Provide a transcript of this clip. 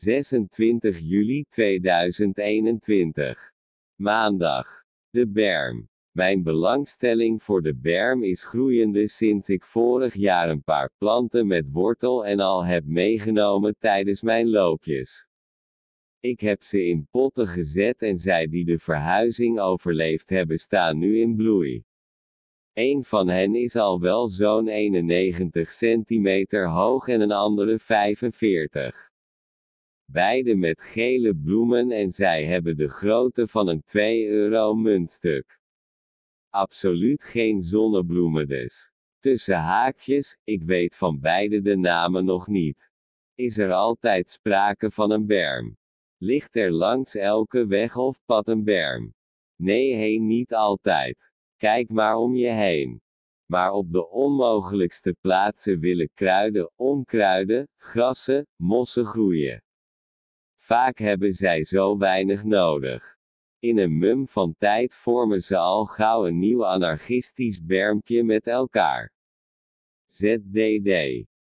26 juli 2021. Maandag. De berm. Mijn belangstelling voor de berm is groeiende sinds ik vorig jaar een paar planten met wortel en al heb meegenomen tijdens mijn loopjes. Ik heb ze in potten gezet en zij die de verhuizing overleefd hebben staan nu in bloei. Een van hen is al wel zo'n 91 centimeter hoog en een andere 45. Beide met gele bloemen en zij hebben de grootte van een 2 euro muntstuk. Absoluut geen zonnebloemen dus. Tussen haakjes, ik weet van beide de namen nog niet. Is er altijd sprake van een berm? Ligt er langs elke weg of pad een berm? Nee, heen niet altijd. Kijk maar om je heen. Maar op de onmogelijkste plaatsen willen kruiden, onkruiden, grassen, mossen groeien. Vaak hebben zij zo weinig nodig. In een mum van tijd vormen ze al gauw een nieuw anarchistisch bermpje met elkaar. ZDD.